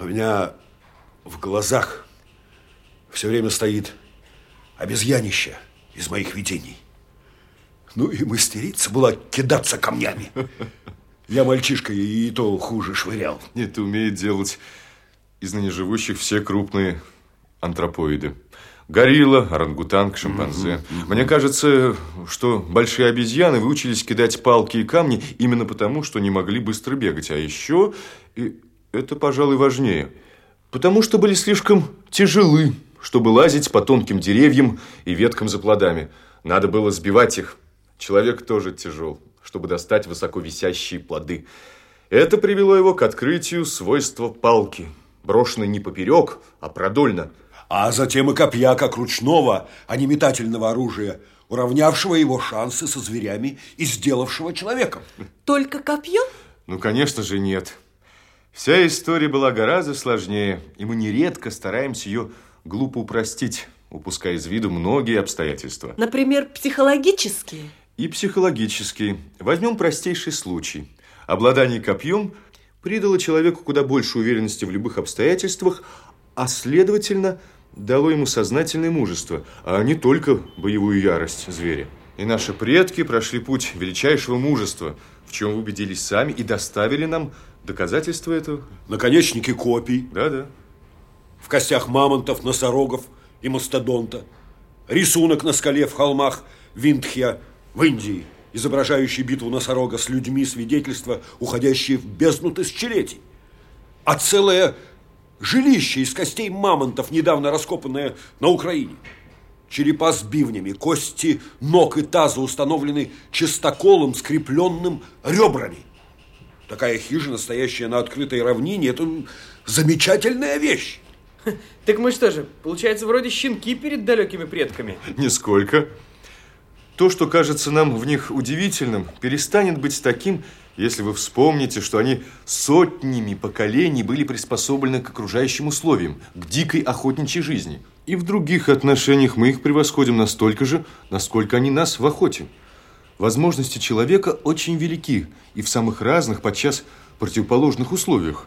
У меня в глазах все время стоит обезьянище из моих видений. Ну и мастерица была кидаться камнями. Я мальчишка и то хуже швырял. Это умеет делать из ныне живущих все крупные антропоиды. Горилла, орангутанг, шимпанзе. Мне кажется, что большие обезьяны выучились кидать палки и камни именно потому, что не могли быстро бегать. А еще, это, пожалуй, важнее, потому что были слишком тяжелы, чтобы лазить по тонким деревьям и веткам за плодами. Надо было сбивать их. Человек тоже тяжел, чтобы достать высоко висящие плоды. Это привело его к открытию свойства палки, брошенной не поперек, а продольно – а затем и копья, как ручного, а не метательного оружия, уравнявшего его шансы со зверями и сделавшего человеком. Только копье? Ну, конечно же, нет. Вся история была гораздо сложнее, и мы нередко стараемся ее глупо упростить, упуская из виду многие обстоятельства. Например, психологические? И психологические. Возьмем простейший случай. Обладание копьем придало человеку куда больше уверенности в любых обстоятельствах, а следовательно – дало ему сознательное мужество, а не только боевую ярость зверя. И наши предки прошли путь величайшего мужества, в чем убедились сами и доставили нам доказательства этого. Наконечники копий. Да-да. В костях мамонтов, носорогов и мастодонта. Рисунок на скале в холмах Виндхья в Индии, изображающий битву носорога с людьми, свидетельства, уходящие в бездну тысячелетий. А целая Жилище из костей мамонтов, недавно раскопанное на Украине. Черепа с бивнями, кости ног и таза установлены чистоколом, скрепленным ребрами. Такая хижина, стоящая на открытой равнине, это замечательная вещь. Так мы что же, получается, вроде щенки перед далекими предками? Нисколько. То, что кажется нам в них удивительным, перестанет быть таким, если вы вспомните, что они сотнями поколений были приспособлены к окружающим условиям, к дикой охотничьей жизни. И в других отношениях мы их превосходим настолько же, насколько они нас в охоте. Возможности человека очень велики и в самых разных, подчас противоположных условиях.